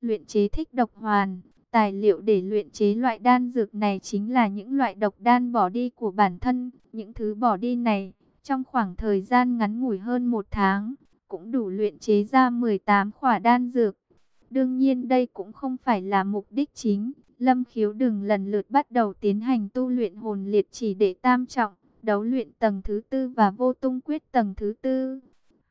luyện chế thích độc hoàn. Tài liệu để luyện chế loại đan dược này chính là những loại độc đan bỏ đi của bản thân. Những thứ bỏ đi này, trong khoảng thời gian ngắn ngủi hơn một tháng, cũng đủ luyện chế ra 18 khỏa đan dược. Đương nhiên đây cũng không phải là mục đích chính. Lâm khiếu đừng lần lượt bắt đầu tiến hành tu luyện hồn liệt chỉ để tam trọng, đấu luyện tầng thứ tư và vô tung quyết tầng thứ tư.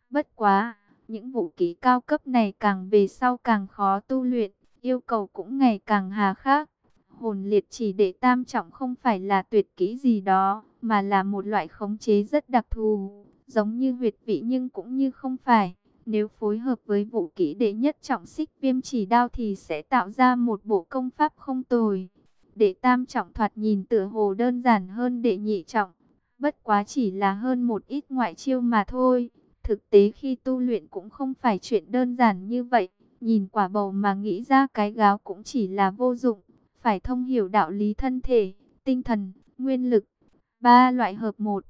Bất quá, những vũ khí cao cấp này càng về sau càng khó tu luyện, yêu cầu cũng ngày càng hà khắc. Hồn liệt chỉ để tam trọng không phải là tuyệt kỹ gì đó, mà là một loại khống chế rất đặc thù, giống như huyệt vị nhưng cũng như không phải. Nếu phối hợp với vũ kỹ đệ nhất trọng xích viêm chỉ đao thì sẽ tạo ra một bộ công pháp không tồi. Đệ tam trọng thoạt nhìn tựa hồ đơn giản hơn đệ nhị trọng, bất quá chỉ là hơn một ít ngoại chiêu mà thôi. Thực tế khi tu luyện cũng không phải chuyện đơn giản như vậy, nhìn quả bầu mà nghĩ ra cái gáo cũng chỉ là vô dụng, phải thông hiểu đạo lý thân thể, tinh thần, nguyên lực, ba loại hợp một.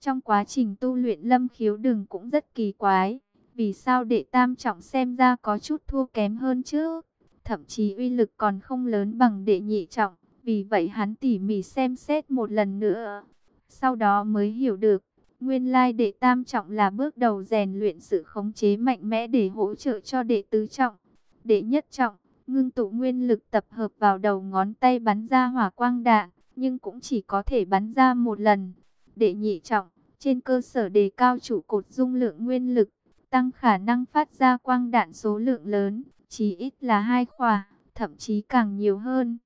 Trong quá trình tu luyện lâm khiếu đừng cũng rất kỳ quái vì sao đệ tam trọng xem ra có chút thua kém hơn chứ? Thậm chí uy lực còn không lớn bằng đệ nhị trọng. Vì vậy hắn tỉ mỉ xem xét một lần nữa. Sau đó mới hiểu được. Nguyên lai đệ tam trọng là bước đầu rèn luyện sự khống chế mạnh mẽ để hỗ trợ cho đệ tứ trọng. Đệ nhất trọng, ngưng tụ nguyên lực tập hợp vào đầu ngón tay bắn ra hỏa quang đạn, nhưng cũng chỉ có thể bắn ra một lần. Đệ nhị trọng, trên cơ sở đề cao trụ cột dung lượng nguyên lực, tăng khả năng phát ra quang đạn số lượng lớn, chỉ ít là hai khỏa, thậm chí càng nhiều hơn.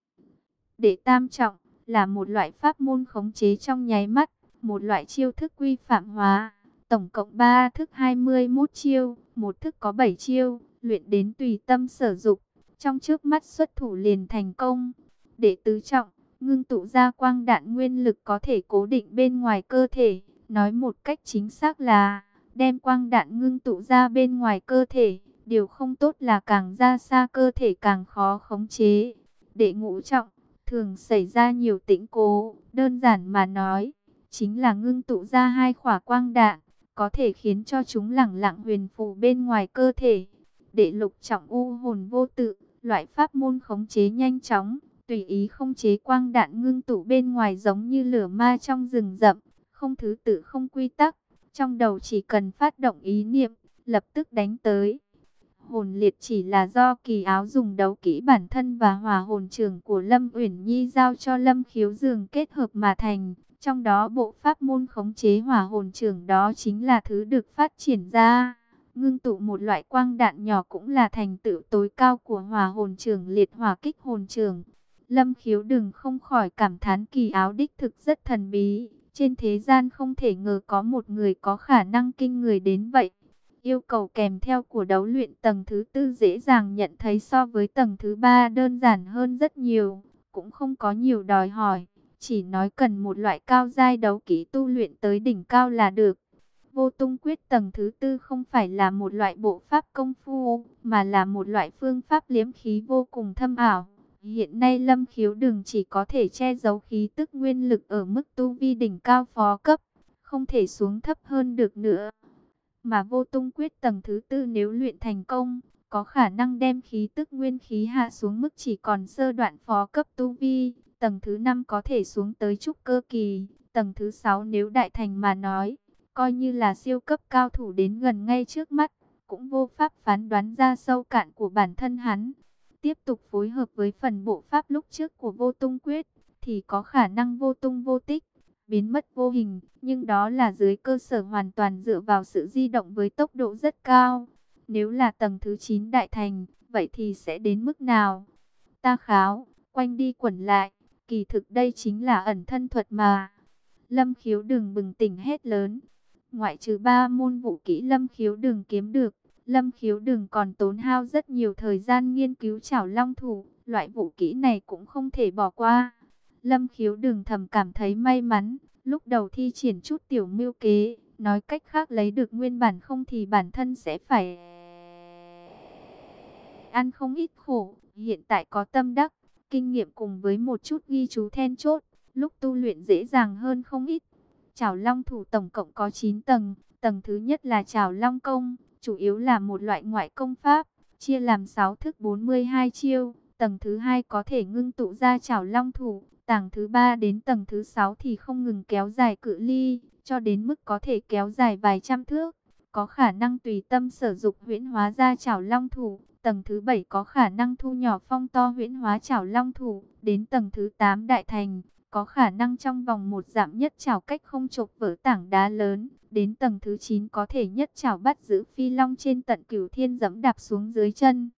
đệ tam trọng, là một loại pháp môn khống chế trong nháy mắt, một loại chiêu thức quy phạm hóa, tổng cộng 3 thức 21 chiêu, một thức có 7 chiêu, luyện đến tùy tâm sở dụng, trong trước mắt xuất thủ liền thành công. Để tứ trọng, ngưng tụ ra quang đạn nguyên lực có thể cố định bên ngoài cơ thể, nói một cách chính xác là đem quang đạn ngưng tụ ra bên ngoài cơ thể. Điều không tốt là càng ra xa cơ thể càng khó khống chế. Đệ ngũ trọng, thường xảy ra nhiều tĩnh cố, đơn giản mà nói, chính là ngưng tụ ra hai khỏa quang đạn, có thể khiến cho chúng lẳng lặng huyền phù bên ngoài cơ thể. Đệ lục trọng u hồn vô tự, loại pháp môn khống chế nhanh chóng, tùy ý không chế quang đạn ngưng tụ bên ngoài giống như lửa ma trong rừng rậm, không thứ tự không quy tắc, trong đầu chỉ cần phát động ý niệm, lập tức đánh tới. Hồn liệt chỉ là do kỳ áo dùng đấu kỹ bản thân và hòa hồn trường của Lâm Uyển Nhi giao cho Lâm Khiếu Dường kết hợp mà thành. Trong đó bộ pháp môn khống chế hỏa hồn trường đó chính là thứ được phát triển ra. Ngưng tụ một loại quang đạn nhỏ cũng là thành tựu tối cao của hỏa hồn trường liệt hỏa kích hồn trường. Lâm khiếu đừng không khỏi cảm thán kỳ áo đích thực rất thần bí. Trên thế gian không thể ngờ có một người có khả năng kinh người đến vậy. Yêu cầu kèm theo của đấu luyện tầng thứ tư dễ dàng nhận thấy so với tầng thứ ba đơn giản hơn rất nhiều. Cũng không có nhiều đòi hỏi. Chỉ nói cần một loại cao giai đấu kỹ tu luyện tới đỉnh cao là được. Vô tung quyết tầng thứ tư không phải là một loại bộ pháp công phu, mà là một loại phương pháp liếm khí vô cùng thâm ảo. Hiện nay lâm khiếu đường chỉ có thể che giấu khí tức nguyên lực ở mức tu vi đỉnh cao phó cấp, không thể xuống thấp hơn được nữa. Mà vô tung quyết tầng thứ tư nếu luyện thành công, có khả năng đem khí tức nguyên khí hạ xuống mức chỉ còn sơ đoạn phó cấp tu vi. Tầng thứ năm có thể xuống tới trúc cơ kỳ, tầng thứ sáu nếu đại thành mà nói, coi như là siêu cấp cao thủ đến gần ngay trước mắt, cũng vô pháp phán đoán ra sâu cạn của bản thân hắn tiếp tục phối hợp với phần bộ pháp lúc trước của vô tung quyết, thì có khả năng vô tung vô tích, biến mất vô hình, nhưng đó là dưới cơ sở hoàn toàn dựa vào sự di động với tốc độ rất cao. Nếu là tầng thứ 9 đại thành, vậy thì sẽ đến mức nào? Ta kháo, quanh đi quẩn lại, kỳ thực đây chính là ẩn thân thuật mà. Lâm khiếu đừng bừng tỉnh hết lớn. Ngoại trừ ba môn vũ kỹ lâm khiếu đừng kiếm được, Lâm khiếu đừng còn tốn hao rất nhiều thời gian nghiên cứu chảo long thủ, loại vũ kỹ này cũng không thể bỏ qua. Lâm khiếu đừng thầm cảm thấy may mắn, lúc đầu thi triển chút tiểu mưu kế, nói cách khác lấy được nguyên bản không thì bản thân sẽ phải ăn không ít khổ. Hiện tại có tâm đắc, kinh nghiệm cùng với một chút ghi chú then chốt, lúc tu luyện dễ dàng hơn không ít. Trảo long thủ tổng cộng có 9 tầng, tầng thứ nhất là Trảo long công, chủ yếu là một loại ngoại công pháp, chia làm 6 thức 42 chiêu. Tầng thứ hai có thể ngưng tụ ra Trảo long thủ, tầng thứ ba đến tầng thứ sáu thì không ngừng kéo dài cự ly, cho đến mức có thể kéo dài vài trăm thước. Có khả năng tùy tâm sử dụng huyễn hóa ra chảo long thủ, tầng thứ bảy có khả năng thu nhỏ phong to huyễn hóa chảo long thủ, đến tầng thứ 8 đại thành, có khả năng trong vòng một giảm nhất chảo cách không chộp vỡ tảng đá lớn, đến tầng thứ 9 có thể nhất chảo bắt giữ phi long trên tận cửu thiên dẫm đạp xuống dưới chân.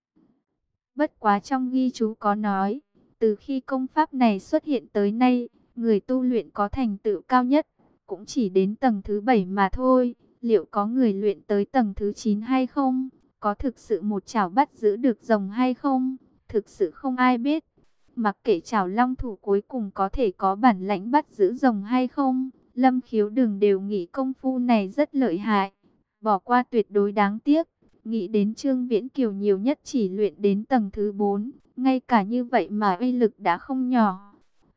Bất quá trong ghi chú có nói, từ khi công pháp này xuất hiện tới nay, người tu luyện có thành tựu cao nhất, cũng chỉ đến tầng thứ 7 mà thôi. Liệu có người luyện tới tầng thứ 9 hay không? Có thực sự một chảo bắt giữ được rồng hay không? Thực sự không ai biết. Mặc kệ chảo long thủ cuối cùng có thể có bản lãnh bắt giữ rồng hay không, Lâm khiếu đừng đều nghĩ công phu này rất lợi hại. Bỏ qua tuyệt đối đáng tiếc. Nghĩ đến Trương Viễn Kiều nhiều nhất chỉ luyện đến tầng thứ 4, ngay cả như vậy mà uy lực đã không nhỏ.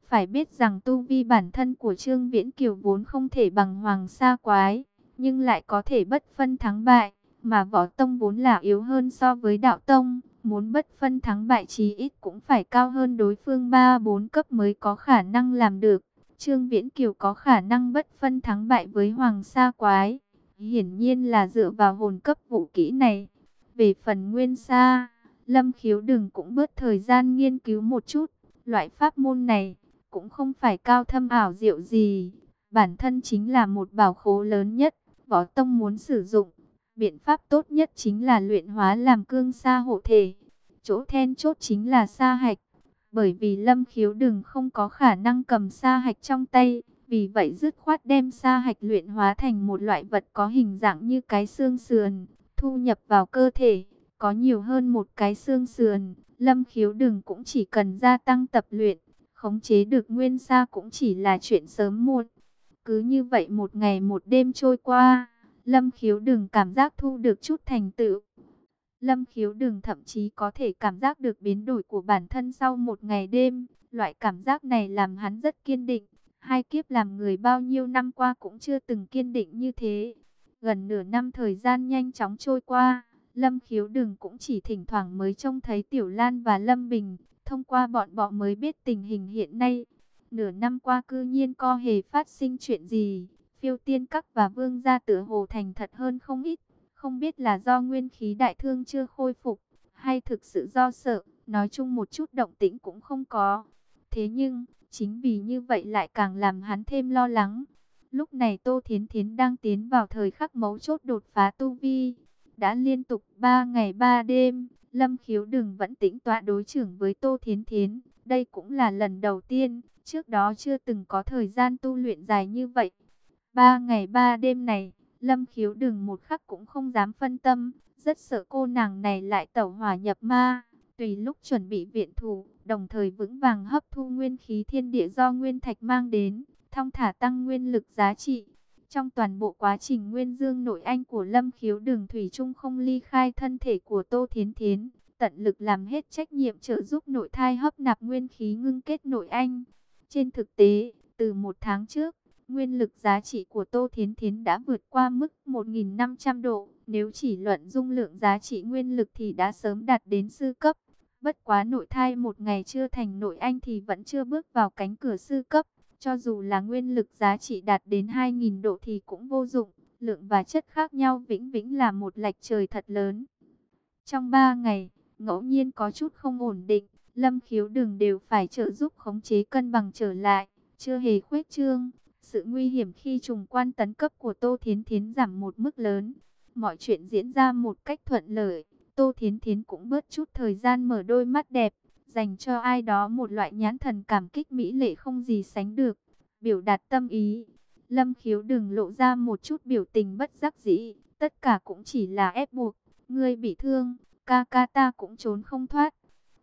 Phải biết rằng tu vi bản thân của Trương Viễn Kiều vốn không thể bằng Hoàng Sa Quái, nhưng lại có thể bất phân thắng bại, mà võ tông vốn là yếu hơn so với đạo tông, muốn bất phân thắng bại chí ít cũng phải cao hơn đối phương 3-4 cấp mới có khả năng làm được. Trương Viễn Kiều có khả năng bất phân thắng bại với Hoàng Sa Quái, hiển nhiên là dựa vào hồn cấp vũ kỹ này. Về phần Nguyên Sa, Lâm Khiếu đừng cũng bớt thời gian nghiên cứu một chút, loại pháp môn này cũng không phải cao thâm ảo diệu gì, bản thân chính là một bảo khố lớn nhất, võ tông muốn sử dụng. Biện pháp tốt nhất chính là luyện hóa làm cương sa hộ thể. Chỗ then chốt chính là sa hạch. Bởi vì lâm khiếu đừng không có khả năng cầm sa hạch trong tay. Vì vậy dứt khoát đem sa hạch luyện hóa thành một loại vật có hình dạng như cái xương sườn. Thu nhập vào cơ thể. Có nhiều hơn một cái xương sườn. Lâm khiếu đừng cũng chỉ cần gia tăng tập luyện. Khống chế được nguyên sa cũng chỉ là chuyện sớm muộn. Cứ như vậy một ngày một đêm trôi qua. Lâm khiếu đừng cảm giác thu được chút thành tựu. Lâm khiếu đừng thậm chí có thể cảm giác được biến đổi của bản thân sau một ngày đêm. Loại cảm giác này làm hắn rất kiên định. Hai kiếp làm người bao nhiêu năm qua cũng chưa từng kiên định như thế. Gần nửa năm thời gian nhanh chóng trôi qua. Lâm khiếu đừng cũng chỉ thỉnh thoảng mới trông thấy Tiểu Lan và Lâm Bình. Thông qua bọn bọ mới biết tình hình hiện nay. Nửa năm qua cư nhiên co hề phát sinh chuyện gì Phiêu tiên các và vương gia tử hồ thành thật hơn không ít. Không biết là do nguyên khí đại thương chưa khôi phục, hay thực sự do sợ, nói chung một chút động tĩnh cũng không có. Thế nhưng, chính vì như vậy lại càng làm hắn thêm lo lắng. Lúc này Tô Thiến Thiến đang tiến vào thời khắc mấu chốt đột phá tu vi. Đã liên tục 3 ngày 3 đêm, Lâm Khiếu Đừng vẫn tĩnh tọa đối trưởng với Tô Thiến Thiến. Đây cũng là lần đầu tiên, trước đó chưa từng có thời gian tu luyện dài như vậy. Ba ngày ba đêm này, Lâm khiếu đừng một khắc cũng không dám phân tâm, rất sợ cô nàng này lại tẩu hỏa nhập ma. Tùy lúc chuẩn bị viện thủ, đồng thời vững vàng hấp thu nguyên khí thiên địa do nguyên thạch mang đến, thong thả tăng nguyên lực giá trị. Trong toàn bộ quá trình nguyên dương nội anh của Lâm khiếu đường thủy trung không ly khai thân thể của Tô Thiến Thiến, tận lực làm hết trách nhiệm trợ giúp nội thai hấp nạp nguyên khí ngưng kết nội anh. Trên thực tế, từ một tháng trước, Nguyên lực giá trị của Tô Thiến Thiến đã vượt qua mức 1.500 độ. Nếu chỉ luận dung lượng giá trị nguyên lực thì đã sớm đạt đến sư cấp. Bất quá nội thai một ngày chưa thành nội anh thì vẫn chưa bước vào cánh cửa sư cấp. Cho dù là nguyên lực giá trị đạt đến 2.000 độ thì cũng vô dụng. Lượng và chất khác nhau vĩnh vĩnh là một lệch trời thật lớn. Trong 3 ngày, ngẫu nhiên có chút không ổn định. Lâm khiếu đường đều phải trợ giúp khống chế cân bằng trở lại. Chưa hề khuếch trương sự nguy hiểm khi trùng quan tấn cấp của Tô Thiến Thiến giảm một mức lớn. Mọi chuyện diễn ra một cách thuận lợi. Tô Thiến Thiến cũng bớt chút thời gian mở đôi mắt đẹp, dành cho ai đó một loại nhãn thần cảm kích mỹ lệ không gì sánh được. Biểu đạt tâm ý. Lâm khiếu đừng lộ ra một chút biểu tình bất giác dĩ. Tất cả cũng chỉ là ép buộc. Ngươi bị thương, ca ca ta cũng trốn không thoát.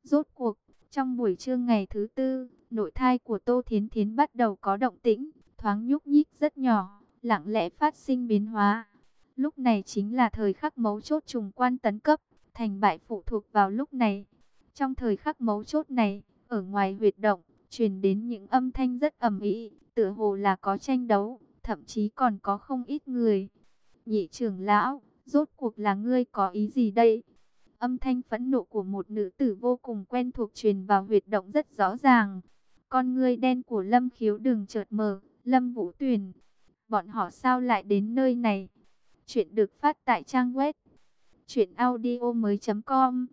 Rốt cuộc, trong buổi trưa ngày thứ tư, nội thai của Tô Thiến Thiến bắt đầu có động tĩnh thoáng nhúc nhích rất nhỏ, lặng lẽ phát sinh biến hóa. Lúc này chính là thời khắc mấu chốt trùng quan tấn cấp, thành bại phụ thuộc vào lúc này. Trong thời khắc mấu chốt này, ở ngoài huyệt động, truyền đến những âm thanh rất ầm ĩ, tựa hồ là có tranh đấu, thậm chí còn có không ít người. Nhị trưởng lão, rốt cuộc là ngươi có ý gì đây? Âm thanh phẫn nộ của một nữ tử vô cùng quen thuộc truyền vào huyệt động rất rõ ràng. Con ngươi đen của Lâm Khiếu đường chợt mở, Lâm Vũ Tuyền. Bọn họ sao lại đến nơi này? Chuyện được phát tại trang web truyệnaudiomoi.com.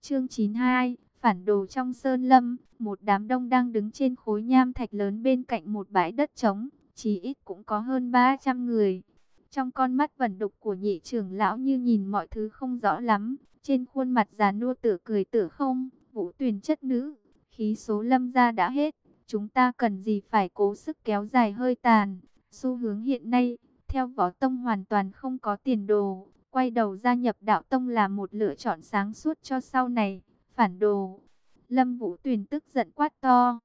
Chương 92, phản đồ trong sơn lâm, một đám đông đang đứng trên khối nham thạch lớn bên cạnh một bãi đất trống, chỉ ít cũng có hơn 300 người. Trong con mắt vẩn đục của nhị trưởng lão như nhìn mọi thứ không rõ lắm, trên khuôn mặt già nua tựa cười tựa không, vũ tuyền chất nữ, khí số lâm gia đã hết, chúng ta cần gì phải cố sức kéo dài hơi tàn. Xu hướng hiện nay, theo võ tông hoàn toàn không có tiền đồ, quay đầu gia nhập đạo tông là một lựa chọn sáng suốt cho sau này, phản đồ. Lâm Vũ Tuyền tức giận quát to.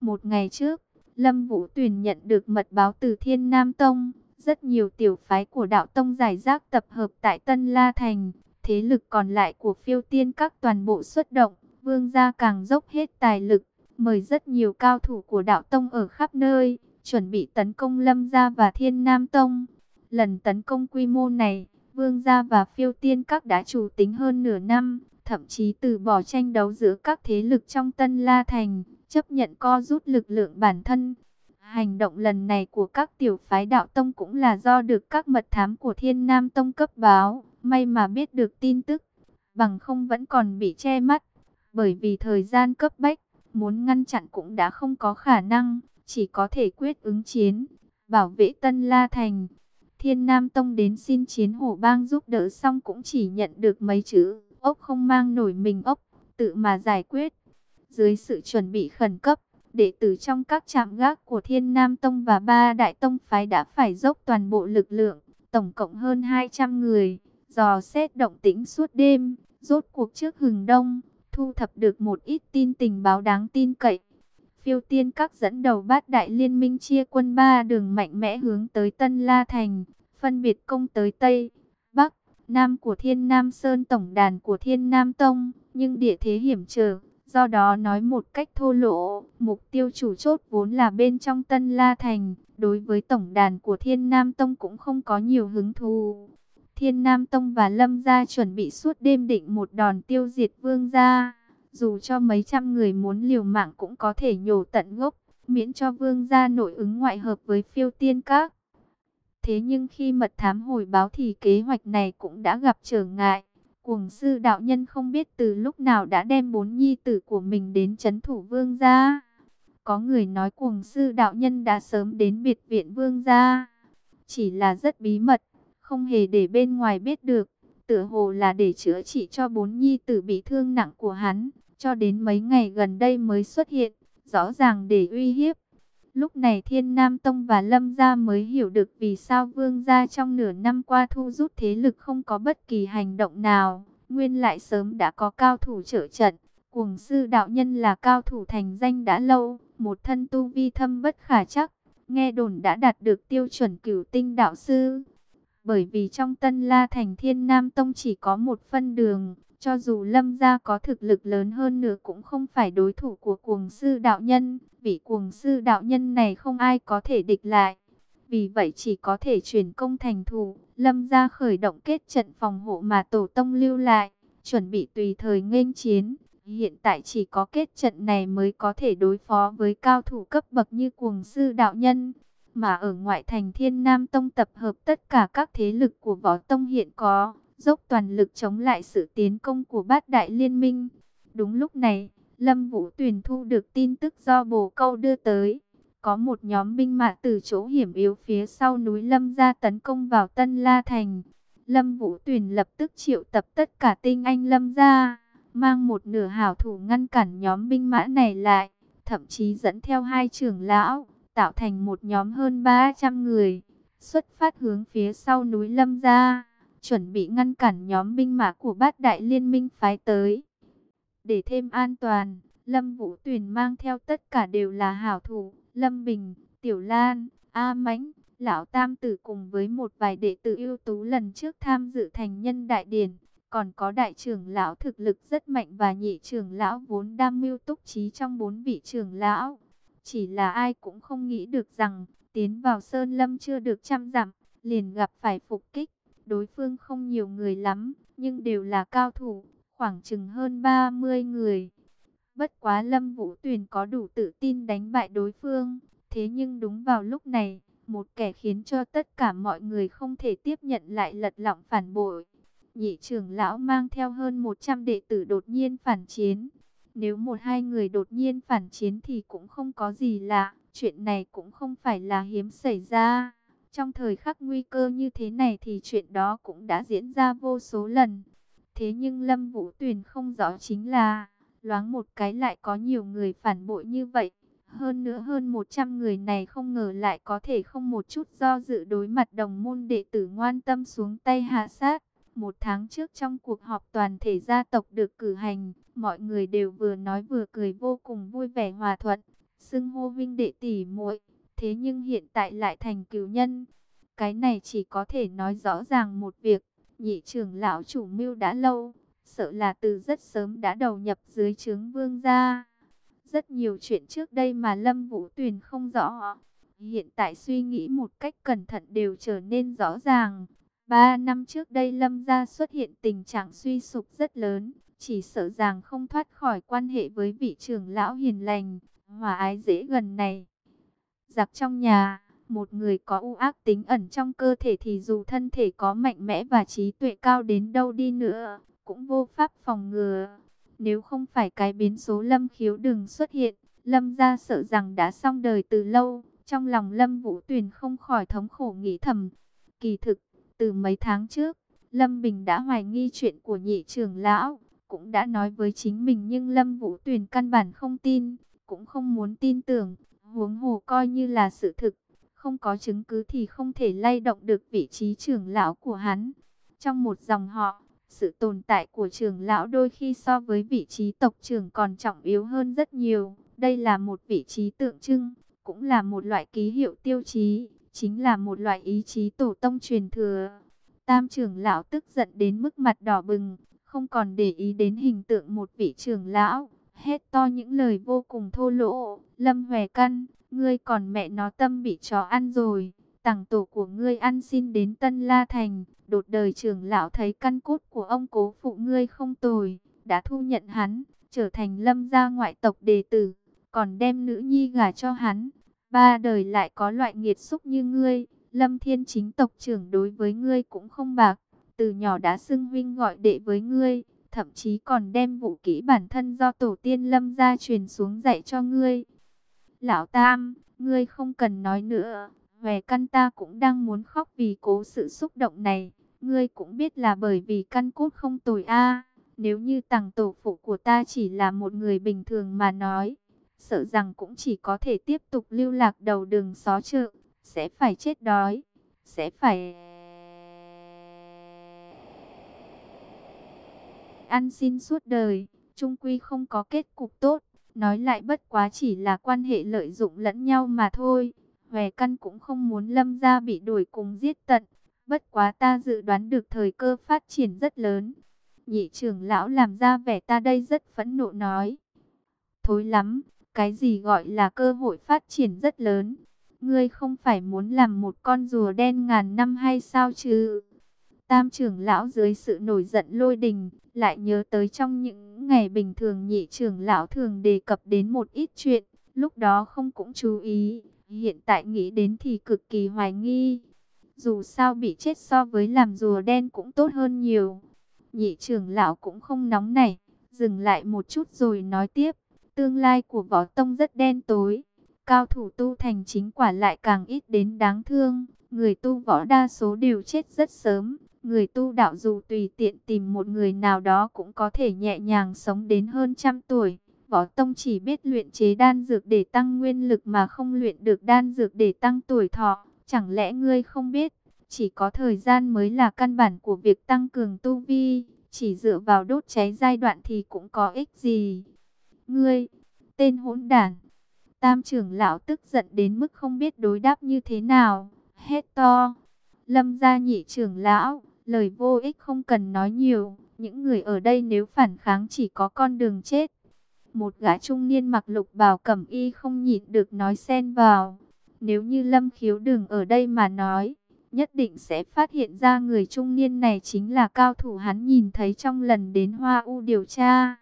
Một ngày trước, Lâm Vũ Tuyền nhận được mật báo từ Thiên Nam Tông, rất nhiều tiểu phái của đạo tông giải rác tập hợp tại Tân La Thành, thế lực còn lại của phiêu tiên các toàn bộ xuất động, vương gia càng dốc hết tài lực, mời rất nhiều cao thủ của đạo tông ở khắp nơi, chuẩn bị tấn công Lâm gia và Thiên Nam Tông. Lần tấn công quy mô này, vương gia và phiêu tiên các đã chủ tính hơn nửa năm, thậm chí từ bỏ tranh đấu giữa các thế lực trong Tân La Thành, chấp nhận co rút lực lượng bản thân. Hành động lần này của các tiểu phái đạo tông cũng là do được các mật thám của Thiên Nam Tông cấp báo, may mà biết được tin tức, bằng không vẫn còn bị che mắt, bởi vì thời gian cấp bách, muốn ngăn chặn cũng đã không có khả năng, chỉ có thể quyết ứng chiến, bảo vệ Tân La Thành. Thiên Nam Tông đến xin chiến hổ bang giúp đỡ xong cũng chỉ nhận được mấy chữ, ốc không mang nổi mình ốc, tự mà giải quyết. Dưới sự chuẩn bị khẩn cấp, đệ tử trong các trạm gác của Thiên Nam Tông và ba Đại Tông Phái đã phải dốc toàn bộ lực lượng, tổng cộng hơn 200 người, dò xét động tĩnh suốt đêm, rốt cuộc trước hừng đông, thu thập được một ít tin tình báo đáng tin cậy. Phiêu tiên các dẫn đầu bát đại liên minh chia quân ba đường mạnh mẽ hướng tới Tân La Thành, phân biệt công tới Tây, Bắc, Nam của Thiên Nam Sơn tổng đàn của Thiên Nam Tông, nhưng địa thế hiểm trở, do đó nói một cách thô lỗ, mục tiêu chủ chốt vốn là bên trong Tân La Thành, đối với tổng đàn của Thiên Nam Tông cũng không có nhiều hứng thú. Thiên Nam Tông và Lâm Gia chuẩn bị suốt đêm định một đòn tiêu diệt vương gia. Dù cho mấy trăm người muốn liều mạng cũng có thể nhổ tận gốc, miễn cho vương gia nội ứng ngoại hợp với phiêu tiên các. Thế nhưng khi mật thám hồi báo thì kế hoạch này cũng đã gặp trở ngại. Cuồng sư đạo nhân không biết từ lúc nào đã đem bốn nhi tử của mình đến chấn thủ vương gia. Có người nói cuồng sư đạo nhân đã sớm đến biệt viện vương gia. Chỉ là rất bí mật, không hề để bên ngoài biết được. Tựa hồ là để chữa trị cho bốn nhi tử bị thương nặng của hắn. Cho đến mấy ngày gần đây mới xuất hiện, rõ ràng để uy hiếp. Lúc này Thiên Nam Tông và Lâm Gia mới hiểu được vì sao Vương Gia trong nửa năm qua thu rút thế lực không có bất kỳ hành động nào. Nguyên lại sớm đã có cao thủ trợ trận. Cuồng sư đạo nhân là cao thủ thành danh đã lâu, một thân tu vi thâm bất khả chắc. Nghe đồn đã đạt được tiêu chuẩn cửu tinh đạo sư. Bởi vì trong Tân La Thành Thiên Nam Tông chỉ có một phân đường, cho dù Lâm gia có thực lực lớn hơn nữa cũng không phải đối thủ của cuồng sư đạo nhân. Vị cuồng sư đạo nhân này không ai có thể địch lại. Vì vậy chỉ có thể chuyển công thành thủ. Lâm gia khởi động kết trận phòng hộ mà tổ tông lưu lại. Chuẩn bị tùy thời nghênh chiến. Hiện tại chỉ có kết trận này mới có thể đối phó với cao thủ cấp bậc như cuồng sư đạo nhân. Mà ở ngoại thành Thiên Nam Tông tập hợp tất cả các thế lực của võ tông hiện có dốc toàn lực chống lại sự tiến công của bát đại liên minh. Đúng lúc này, Lâm Vũ Tuyền thu được tin tức do bồ câu đưa tới. Có một nhóm binh mã từ chỗ hiểm yếu phía sau núi Lâm ra tấn công vào Tân La Thành. Lâm Vũ Tuyền lập tức triệu tập tất cả tinh anh Lâm ra, mang một nửa hảo thủ ngăn cản nhóm binh mã này lại, thậm chí dẫn theo hai trưởng lão, tạo thành một nhóm hơn 300 người, xuất phát hướng phía sau núi Lâm ra chuẩn bị ngăn cản nhóm binh mã của bát đại liên minh phái tới. Để thêm an toàn, Lâm Vũ Tuyền mang theo tất cả đều là hảo thủ, Lâm Bình, Tiểu Lan, A Mãnh, Lão Tam Tử cùng với một vài đệ tử ưu tú lần trước tham dự thành nhân đại điển. Còn có đại trưởng lão thực lực rất mạnh và nhị trưởng lão vốn đam mưu túc trí trong bốn vị trưởng lão. Chỉ là ai cũng không nghĩ được rằng, tiến vào Sơn Lâm chưa được trăm dặm, liền gặp phải phục kích. Đối phương không nhiều người lắm, nhưng đều là cao thủ, khoảng chừng hơn 30 người. Bất quá Lâm Vũ Tuyền có đủ tự tin đánh bại đối phương, thế nhưng đúng vào lúc này, một kẻ khiến cho tất cả mọi người không thể tiếp nhận lại lật lọng phản bội. Nhị trưởng lão mang theo hơn 100 đệ tử đột nhiên phản chiến. Nếu một hai người đột nhiên phản chiến thì cũng không có gì lạ, chuyện này cũng không phải là hiếm xảy ra. Trong thời khắc nguy cơ như thế này thì chuyện đó cũng đã diễn ra vô số lần. Thế nhưng Lâm Vũ Tuyền không rõ chính là, loáng một cái lại có nhiều người phản bội như vậy. Hơn nữa hơn 100 người này không ngờ lại có thể không một chút do dự đối mặt đồng môn đệ tử ngoan tâm xuống tay hạ sát. Một tháng trước trong cuộc họp toàn thể gia tộc được cử hành, mọi người đều vừa nói vừa cười vô cùng vui vẻ hòa thuận, xưng hô vinh đệ tỷ muội. Thế nhưng hiện tại lại thành cửu nhân. Cái này chỉ có thể nói rõ ràng một việc, nhị trưởng lão chủ mưu đã lâu, sợ là từ rất sớm đã đầu nhập dưới trướng vương gia. Rất nhiều chuyện trước đây mà Lâm Vũ Tuyền không rõ, hiện tại suy nghĩ một cách cẩn thận đều trở nên rõ ràng. Ba năm trước đây Lâm gia xuất hiện tình trạng suy sụp rất lớn, chỉ sợ rằng không thoát khỏi quan hệ với vị trưởng lão hiền lành, hòa ái dễ gần này. Giặc trong nhà, một người có u ác tính ẩn trong cơ thể thì dù thân thể có mạnh mẽ và trí tuệ cao đến đâu đi nữa, cũng vô pháp phòng ngừa. Nếu không phải cái biến số lâm khiếu đừng xuất hiện, lâm gia sợ rằng đã xong đời từ lâu. Trong lòng lâm vũ tuyền không khỏi thống khổ nghĩ thầm. Kỳ thực, từ mấy tháng trước, Lâm Bình đã hoài nghi chuyện của nhị trưởng lão, cũng đã nói với chính mình nhưng Lâm Vũ Tuyền căn bản không tin, cũng không muốn tin tưởng, huống hồ coi như là sự thực, không có chứng cứ thì không thể lay động được vị trí trưởng lão của hắn. Trong một dòng họ, sự tồn tại của trưởng lão đôi khi so với vị trí tộc trưởng còn trọng yếu hơn rất nhiều. Đây là một vị trí tượng trưng, cũng là một loại ký hiệu tiêu chí, chính là một loại ý chí tổ tông truyền thừa. Tam trưởng lão tức giận đến mức mặt đỏ bừng, không còn để ý đến hình tượng một vị trưởng lão, hét to những lời vô cùng thô lỗ, Lâm Hòe Căn, ngươi còn mẹ nó tâm bị chó ăn rồi, tặng tổ của ngươi ăn xin đến Tân La Thành, đột đời trưởng lão thấy căn cốt của ông cố phụ ngươi không tồi, đã thu nhận hắn, trở thành lâm gia ngoại tộc đệ tử, còn đem nữ nhi gả cho hắn, ba đời lại có loại nghiệt xúc như ngươi, lâm thiên chính tộc trưởng đối với ngươi cũng không bạc, từ nhỏ đã xưng huynh gọi đệ với ngươi, thậm chí còn đem vũ kỹ bản thân do tổ tiên lâm gia truyền xuống dạy cho ngươi. Lão Tam, ngươi không cần nói nữa, về căn ta cũng đang muốn khóc vì cố sự xúc động này. Ngươi cũng biết là bởi vì căn cốt không tồi a. Nếu như tàng tổ phụ của ta chỉ là một người bình thường mà nói, sợ rằng cũng chỉ có thể tiếp tục lưu lạc đầu đường xó chợ, sẽ phải chết đói, sẽ phải ăn xin suốt đời, trung quy không có kết cục tốt. Nói lại bất quá chỉ là quan hệ lợi dụng lẫn nhau mà thôi. Hòe căn cũng không muốn lâm gia bị đuổi cùng giết tận. Bất quá ta dự đoán được thời cơ phát triển rất lớn. Nhị trưởng lão làm ra vẻ ta đây rất phẫn nộ nói. Thối lắm, cái gì gọi là cơ hội phát triển rất lớn. Ngươi không phải muốn làm một con rùa đen ngàn năm hay sao chứ? Tam trưởng lão dưới sự nổi giận lôi đình, lại nhớ tới trong những ngày bình thường nhị trưởng lão thường đề cập đến một ít chuyện, lúc đó không cũng chú ý, hiện tại nghĩ đến thì cực kỳ hoài nghi. Dù sao bị chết so với làm rùa đen cũng tốt hơn nhiều. Nhị trưởng lão cũng không nóng nảy, dừng lại một chút rồi nói tiếp, tương lai của võ tông rất đen tối. Cao thủ tu thành chính quả lại càng ít đến đáng thương, người tu võ đa số đều chết rất sớm, Người tu đạo dù tùy tiện tìm một người nào đó cũng có thể nhẹ nhàng sống đến hơn trăm tuổi. Võ Tông chỉ biết luyện chế đan dược để tăng nguyên lực mà không luyện được đan dược để tăng tuổi thọ. Chẳng lẽ ngươi không biết, chỉ có thời gian mới là căn bản của việc tăng cường tu vi, chỉ dựa vào đốt cháy giai đoạn thì cũng có ích gì. Ngươi, tên hỗn đản, tam trưởng lão tức giận đến mức không biết đối đáp như thế nào, hét to. Lâm gia nhị trưởng lão, Lời vô ích không cần nói nhiều, những người ở đây nếu phản kháng chỉ có con đường chết. Một gã trung niên mặc lục bào cẩm y không nhịn được nói xen vào. Nếu như lâm khiếu đường ở đây mà nói, nhất định sẽ phát hiện ra người trung niên này chính là cao thủ hắn nhìn thấy trong lần đến Hoa U điều tra.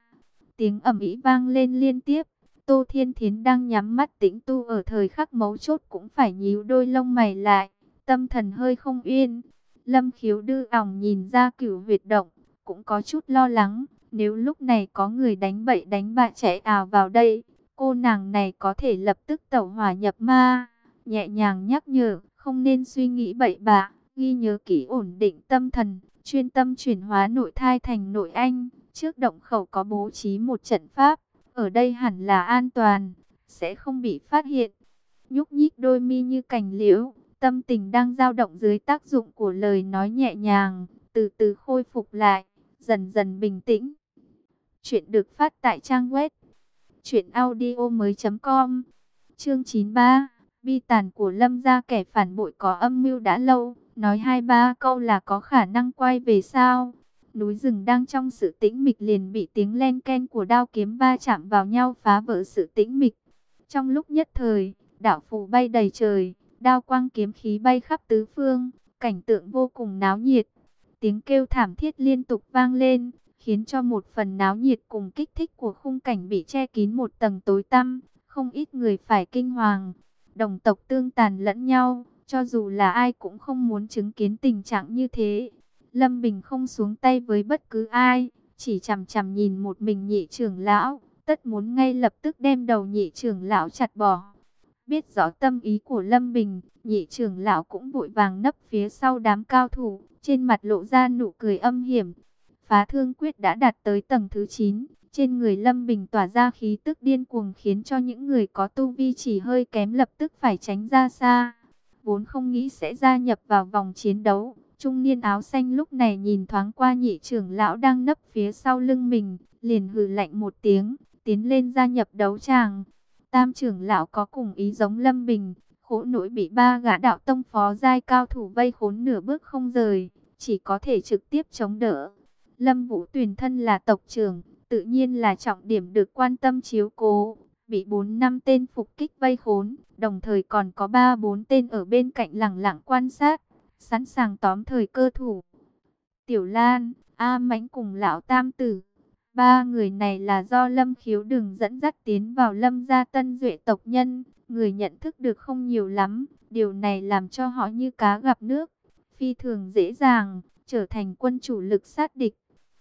Tiếng ầm ĩ vang lên liên tiếp, Tô Thiên Thiến đang nhắm mắt tĩnh tu ở thời khắc mấu chốt cũng phải nhíu đôi lông mày lại, tâm thần hơi không yên. Lâm khiếu đư ỏng nhìn ra cửu việt động, cũng có chút lo lắng, nếu lúc này có người đánh bậy đánh bạ chạy ảo vào đây, cô nàng này có thể lập tức tẩu hỏa nhập ma. Nhẹ nhàng nhắc nhở, không nên suy nghĩ bậy bạ, ghi nhớ kỹ ổn định tâm thần, chuyên tâm chuyển hóa nội thai thành nội anh. Trước động khẩu có bố trí một trận pháp, ở đây hẳn là an toàn, sẽ không bị phát hiện. Nhúc nhích đôi mi như cành liễu, tâm tình đang dao động dưới tác dụng của lời nói nhẹ nhàng, từ từ khôi phục lại, dần dần bình tĩnh. Chuyện được phát tại trang web truyệnaudiomoi.com. Chương 93. Bi tàn của Lâm gia kẻ phản bội có âm mưu đã lâu, nói hai ba câu là có khả năng quay về sao? Núi rừng đang trong sự tĩnh mịch liền bị tiếng len ken của đao kiếm va chạm vào nhau phá vỡ sự tĩnh mịch. Trong lúc nhất thời, đạo phù bay đầy trời, đao quang kiếm khí bay khắp tứ phương, cảnh tượng vô cùng náo nhiệt. Tiếng kêu thảm thiết liên tục vang lên, khiến cho một phần náo nhiệt cùng kích thích của khung cảnh bị che kín một tầng tối tăm, không ít người phải kinh hoàng. Đồng tộc tương tàn lẫn nhau, cho dù là ai cũng không muốn chứng kiến tình trạng như thế. Lâm Bình không xuống tay với bất cứ ai, chỉ chằm chằm nhìn một mình nhị trưởng lão, tất muốn ngay lập tức đem đầu nhị trưởng lão chặt bỏ. Biết rõ tâm ý của Lâm Bình, nhị trưởng lão cũng vội vàng nấp phía sau đám cao thủ, trên mặt lộ ra nụ cười âm hiểm. Phá thương quyết đã đạt tới tầng thứ 9, trên người Lâm Bình tỏa ra khí tức điên cuồng khiến cho những người có tu vi chỉ hơi kém lập tức phải tránh ra xa. Vốn không nghĩ sẽ gia nhập vào vòng chiến đấu, Trung niên áo xanh lúc này nhìn thoáng qua nhị trưởng lão đang nấp phía sau lưng mình, liền hừ lạnh một tiếng, tiến lên gia nhập đấu tràng. Tam trưởng lão có cùng ý giống Lâm Bình, khổ nỗi bị ba gã đạo tông phó giai cao thủ vây khốn nửa bước không rời, chỉ có thể trực tiếp chống đỡ. Lâm Vũ Tuyền thân là tộc trưởng, tự nhiên là trọng điểm được quan tâm chiếu cố, bị bốn năm tên phục kích vây khốn, đồng thời còn có ba bốn tên ở bên cạnh lẳng lặng quan sát sẵn sàng tóm thời cơ thủ. Tiểu Lan, A Mãnh cùng lão Tam Tử, ba người này là do Lâm Khiếu đừng dẫn dắt tiến vào Lâm gia tân duệ tộc nhân, người nhận thức được không nhiều lắm, điều này làm cho họ như cá gặp nước, phi thường dễ dàng, trở thành quân chủ lực sát địch.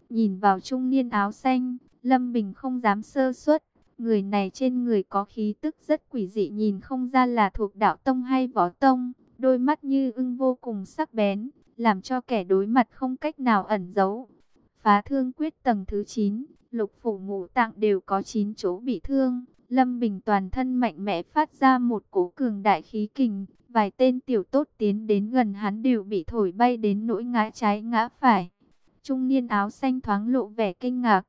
Nhìn vào trung niên áo xanh, Lâm Bình không dám sơ suất, người này trên người có khí tức rất quỷ dị nhìn không ra là thuộc đạo tông hay võ tông đôi mắt như ưng vô cùng sắc bén, làm cho kẻ đối mặt không cách nào ẩn giấu. Phá thương quyết tầng thứ 9, lục phủ ngũ tạng đều có 9 chỗ bị thương. Lâm Bình toàn thân mạnh mẽ phát ra một cổ cường đại khí kình, vài tên tiểu tốt tiến đến gần hắn đều bị thổi bay đến nỗi ngã trái ngã phải. Trung niên áo xanh thoáng lộ vẻ kinh ngạc,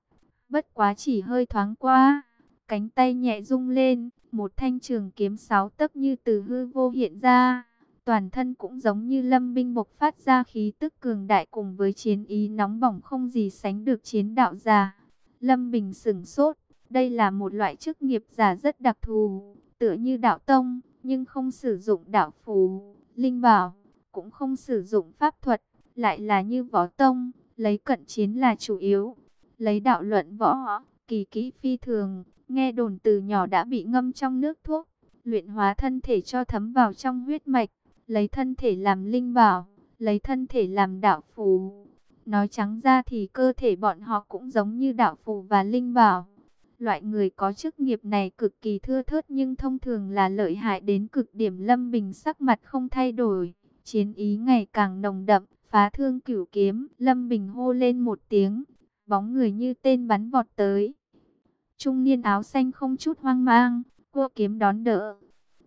bất quá chỉ hơi thoáng qua, cánh tay nhẹ rung lên, một thanh trường kiếm sáu tấc như từ hư vô hiện ra toàn thân cũng giống như lâm binh bộc phát ra khí tức cường đại cùng với chiến ý nóng bỏng không gì sánh được chiến đạo già. Lâm Bình sửng sốt, đây là một loại chức nghiệp giả rất đặc thù, tựa như đạo tông, nhưng không sử dụng đạo phù, linh bảo, cũng không sử dụng pháp thuật, lại là như võ tông, lấy cận chiến là chủ yếu, lấy đạo luận võ, kỳ kỹ phi thường, nghe đồn từ nhỏ đã bị ngâm trong nước thuốc, luyện hóa thân thể cho thấm vào trong huyết mạch, lấy thân thể làm linh bảo, lấy thân thể làm đạo phù. Nói trắng ra thì cơ thể bọn họ cũng giống như đạo phù và linh bảo. Loại người có chức nghiệp này cực kỳ thưa thớt nhưng thông thường là lợi hại đến cực điểm lâm bình sắc mặt không thay đổi. Chiến ý ngày càng nồng đậm, phá thương cửu kiếm, lâm bình hô lên một tiếng, bóng người như tên bắn vọt tới. Trung niên áo xanh không chút hoang mang, cua kiếm đón đỡ.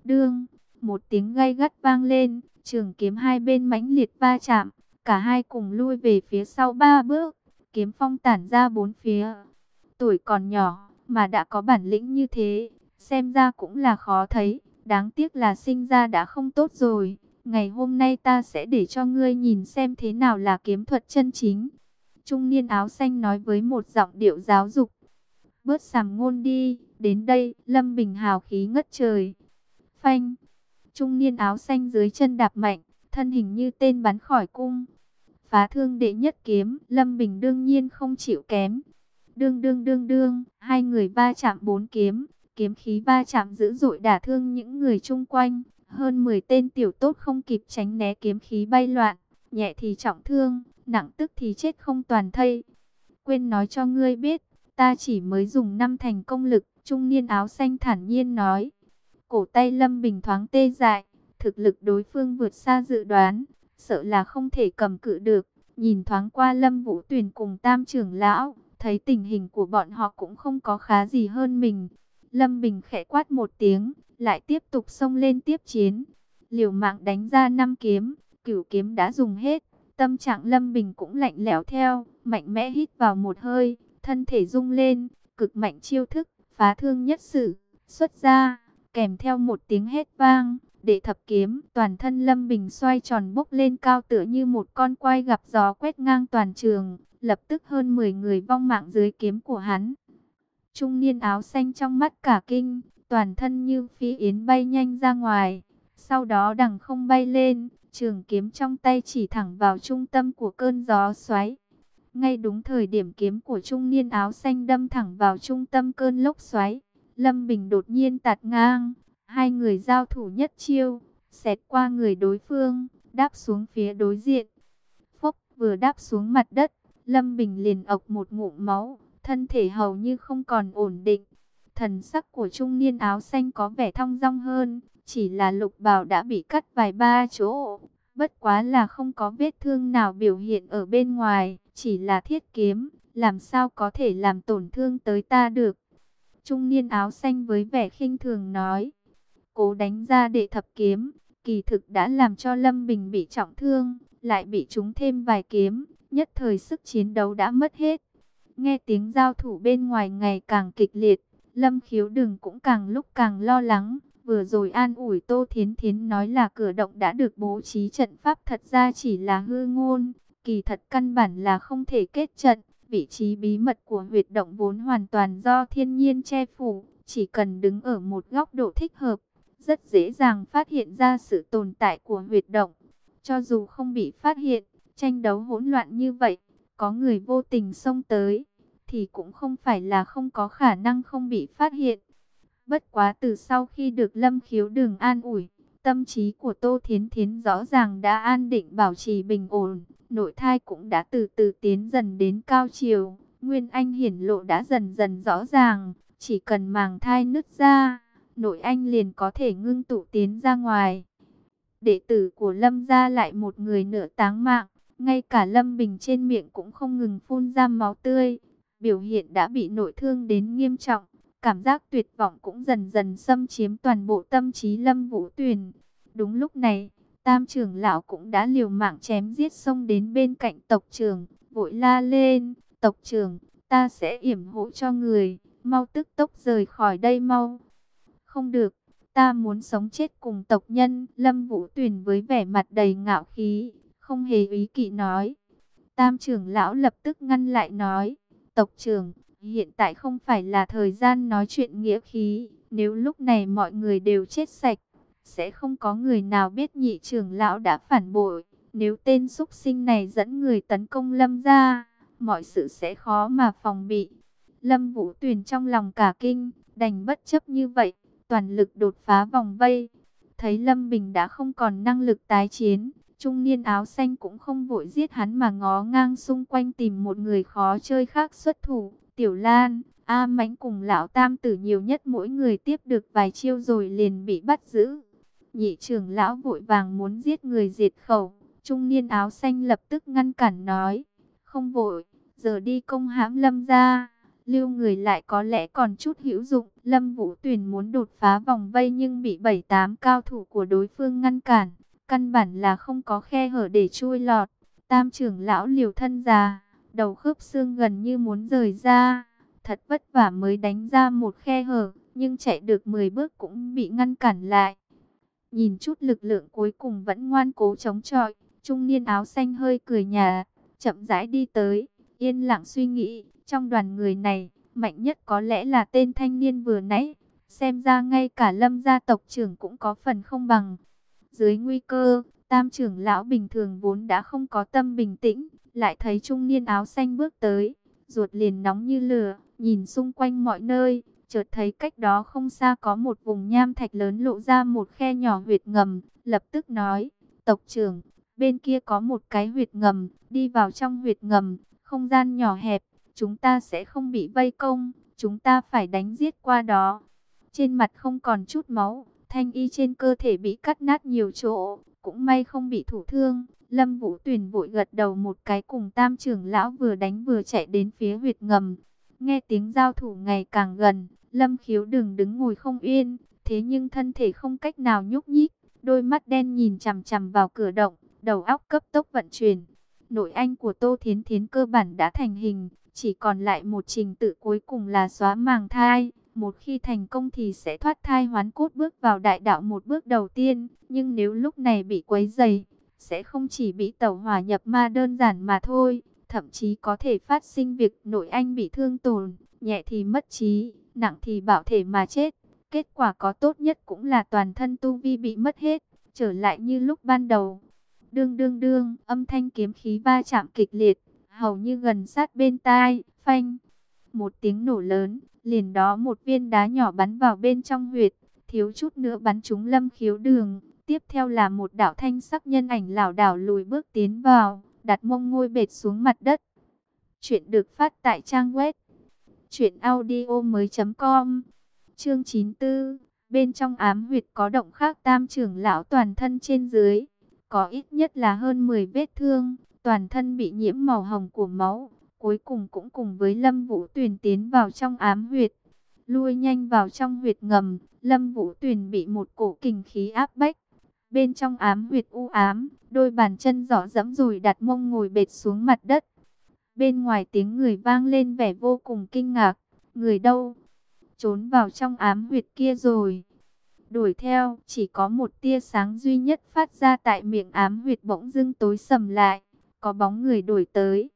Đương, một tiếng gay gắt vang lên, trường kiếm hai bên mãnh liệt va chạm, cả hai cùng lui về phía sau ba bước, kiếm phong tản ra bốn phía. Tuổi còn nhỏ mà đã có bản lĩnh như thế, xem ra cũng là khó thấy, đáng tiếc là sinh ra đã không tốt rồi. Ngày hôm nay ta sẽ để cho ngươi nhìn xem thế nào là kiếm thuật chân chính. Trung niên áo xanh nói với một giọng điệu giáo dục. Bớt sàm ngôn đi, đến đây, Lâm Bình hào khí ngất trời. Phanh, Trung niên áo xanh dưới chân đạp mạnh, thân hình như tên bắn khỏi cung. Phá thương đệ nhất kiếm, Lâm Bình đương nhiên không chịu kém. Đương đương đương đương, hai người va chạm bốn kiếm, kiếm khí va chạm dữ dội đả thương những người chung quanh. Hơn 10 tên tiểu tốt không kịp tránh né kiếm khí bay loạn, nhẹ thì trọng thương, nặng tức thì chết không toàn thây. Quên nói cho ngươi biết, ta chỉ mới dùng năm thành công lực, trung niên áo xanh thản nhiên nói. Cổ tay Lâm Bình thoáng tê dại, thực lực đối phương vượt xa dự đoán, sợ là không thể cầm cự được. Nhìn thoáng qua Lâm Vũ Tuyền cùng tam trưởng lão, thấy tình hình của bọn họ cũng không có khá gì hơn mình. Lâm Bình khẽ quát một tiếng, lại tiếp tục xông lên tiếp chiến. Liều mạng đánh ra năm kiếm, cửu kiếm đã dùng hết. Tâm trạng Lâm Bình cũng lạnh lẽo theo, mạnh mẽ hít vào một hơi, thân thể rung lên, cực mạnh chiêu thức, phá thương nhất sự, xuất ra, kèm theo một tiếng hét vang, đệ thập kiếm, toàn thân Lâm Bình xoay tròn bốc lên cao tựa như một con quay gặp gió quét ngang toàn trường, lập tức hơn 10 người vong mạng dưới kiếm của hắn. Trung niên áo xanh trong mắt cả kinh, toàn thân như phi yến bay nhanh ra ngoài, sau đó đằng không bay lên, trường kiếm trong tay chỉ thẳng vào trung tâm của cơn gió xoáy. Ngay đúng thời điểm kiếm của trung niên áo xanh đâm thẳng vào trung tâm cơn lốc xoáy, Lâm Bình đột nhiên tạt ngang, hai người giao thủ nhất chiêu, xẹt qua người đối phương, đáp xuống phía đối diện. Phốc vừa đáp xuống mặt đất, Lâm Bình liền ộc một ngụm máu, thân thể hầu như không còn ổn định. Thần sắc của trung niên áo xanh có vẻ thong dong hơn, chỉ là lục bào đã bị cắt vài ba chỗ. Bất quá là không có vết thương nào biểu hiện ở bên ngoài, chỉ là thiết kiếm, làm sao có thể làm tổn thương tới ta được. Trung niên áo xanh với vẻ khinh thường nói, cố đánh ra đệ thập kiếm, kỳ thực đã làm cho Lâm Bình bị trọng thương, lại bị trúng thêm vài kiếm, nhất thời sức chiến đấu đã mất hết. Nghe tiếng giao thủ bên ngoài ngày càng kịch liệt, Lâm khiếu đừng cũng càng lúc càng lo lắng. Vừa rồi an ủi Tô Thiến Thiến nói là cửa động đã được bố trí trận pháp thật ra chỉ là hư ngôn. Kỳ thật căn bản là không thể kết trận. Vị trí bí mật của huyệt động vốn hoàn toàn do thiên nhiên che phủ. Chỉ cần đứng ở một góc độ thích hợp, rất dễ dàng phát hiện ra sự tồn tại của huyệt động. Cho dù không bị phát hiện, tranh đấu hỗn loạn như vậy, có người vô tình xông tới, thì cũng không phải là không có khả năng không bị phát hiện. Bất quá từ sau khi được Lâm Khiếu Đường an ủi, tâm trí của Tô Thiến Thiến rõ ràng đã an định bảo trì bình ổn, nội thai cũng đã từ từ tiến dần đến cao chiều, Nguyên Anh hiển lộ đã dần dần rõ ràng, chỉ cần màng thai nứt ra, nội anh liền có thể ngưng tụ tiến ra ngoài. Đệ tử của Lâm gia lại một người nửa táng mạng, ngay cả Lâm Bình trên miệng cũng không ngừng phun ra máu tươi, biểu hiện đã bị nội thương đến nghiêm trọng. Cảm giác tuyệt vọng cũng dần dần xâm chiếm toàn bộ tâm trí Lâm Vũ Tuyền. Đúng lúc này, Tam trưởng lão cũng đã liều mạng chém giết xông đến bên cạnh tộc trưởng, vội la lên, "Tộc trưởng, ta sẽ yểm hộ cho người, mau tức tốc rời khỏi đây mau." "Không được, ta muốn sống chết cùng tộc nhân." Lâm Vũ Tuyền với vẻ mặt đầy ngạo khí, không hề ý kỵ nói. Tam trưởng lão lập tức ngăn lại nói, "Tộc trưởng, Hiện tại không phải là thời gian nói chuyện nghĩa khí, nếu lúc này mọi người đều chết sạch, sẽ không có người nào biết nhị trưởng lão đã phản bội. Nếu tên xúc sinh này dẫn người tấn công Lâm ra, mọi sự sẽ khó mà phòng bị. Lâm Vũ Tuyền trong lòng cả kinh, đành bất chấp như vậy, toàn lực đột phá vòng vây. Thấy Lâm Bình đã không còn năng lực tái chiến, trung niên áo xanh cũng không vội giết hắn mà ngó ngang xung quanh tìm một người khó chơi khác xuất thủ. Tiểu Lan, A Mãnh cùng lão tam tử nhiều nhất mỗi người tiếp được vài chiêu rồi liền bị bắt giữ. Nhị trưởng lão vội vàng muốn giết người diệt khẩu, trung niên áo xanh lập tức ngăn cản nói, không vội, giờ đi công hãm lâm ra, lưu người lại có lẽ còn chút hữu dụng. Lâm Vũ Tuyền muốn đột phá vòng vây nhưng bị bảy tám cao thủ của đối phương ngăn cản, căn bản là không có khe hở để chui lọt. Tam trưởng lão liều thân già, đầu khớp xương gần như muốn rời ra. Thật vất vả mới đánh ra một khe hở, nhưng chạy được 10 bước cũng bị ngăn cản lại. Nhìn chút lực lượng cuối cùng vẫn ngoan cố chống chọi, trung niên áo xanh hơi cười nhà, chậm rãi đi tới, yên lặng suy nghĩ, trong đoàn người này, mạnh nhất có lẽ là tên thanh niên vừa nãy, xem ra ngay cả lâm gia tộc trưởng cũng có phần không bằng. Dưới nguy cơ, Tam trưởng lão bình thường vốn đã không có tâm bình tĩnh, lại thấy trung niên áo xanh bước tới, ruột liền nóng như lửa, nhìn xung quanh mọi nơi, chợt thấy cách đó không xa có một vùng nham thạch lớn lộ ra một khe nhỏ huyệt ngầm, lập tức nói, tộc trưởng, bên kia có một cái huyệt ngầm, đi vào trong huyệt ngầm, không gian nhỏ hẹp, chúng ta sẽ không bị vây công, chúng ta phải đánh giết qua đó. Trên mặt không còn chút máu, thanh y trên cơ thể bị cắt nát nhiều chỗ, cũng may không bị thủ thương. Lâm Vũ Tuyền vội gật đầu một cái cùng tam trưởng lão vừa đánh vừa chạy đến phía huyệt ngầm. Nghe tiếng giao thủ ngày càng gần, Lâm khiếu đừng đứng ngồi không yên, thế nhưng thân thể không cách nào nhúc nhích, đôi mắt đen nhìn chằm chằm vào cửa động, đầu óc cấp tốc vận chuyển. Nội anh của Tô Thiến Thiến cơ bản đã thành hình, chỉ còn lại một trình tự cuối cùng là xóa màng thai. Một khi thành công thì sẽ thoát thai hoán cốt bước vào đại đạo một bước đầu tiên. Nhưng nếu lúc này bị quấy dày, sẽ không chỉ bị tẩu hòa nhập ma đơn giản mà thôi. Thậm chí có thể phát sinh việc nội anh bị thương tổn, nhẹ thì mất trí, nặng thì bảo thể mà chết. Kết quả có tốt nhất cũng là toàn thân tu vi bị mất hết, trở lại như lúc ban đầu. Đương đương đương, âm thanh kiếm khí va chạm kịch liệt, hầu như gần sát bên tai, phanh. Một tiếng nổ lớn, liền đó một viên đá nhỏ bắn vào bên trong huyệt, thiếu chút nữa bắn trúng lâm khiếu đường. Tiếp theo là một đạo thanh sắc nhân ảnh lảo đảo lùi bước tiến vào, đặt mông ngôi bệt xuống mặt đất. Chuyện được phát tại trang web truyệnaudiomoi.com. Chương 94. Bên trong ám huyệt có động khác tam trưởng lão toàn thân trên dưới, có ít nhất là hơn 10 vết thương, toàn thân bị nhiễm màu hồng của máu, cuối cùng cũng cùng với Lâm Vũ Tuyền tiến vào trong ám huyệt. Lui nhanh vào trong huyệt ngầm, Lâm Vũ Tuyền bị một cổ kình khí áp bách. Bên trong ám huyệt u ám, đôi bàn chân rõ dẫm rồi đặt mông ngồi bệt xuống mặt đất. Bên ngoài tiếng người vang lên vẻ vô cùng kinh ngạc. Người đâu? Trốn vào trong ám huyệt kia rồi. Đuổi theo, chỉ có một tia sáng duy nhất phát ra tại miệng ám huyệt bỗng dưng tối sầm lại. Có bóng người đuổi tới.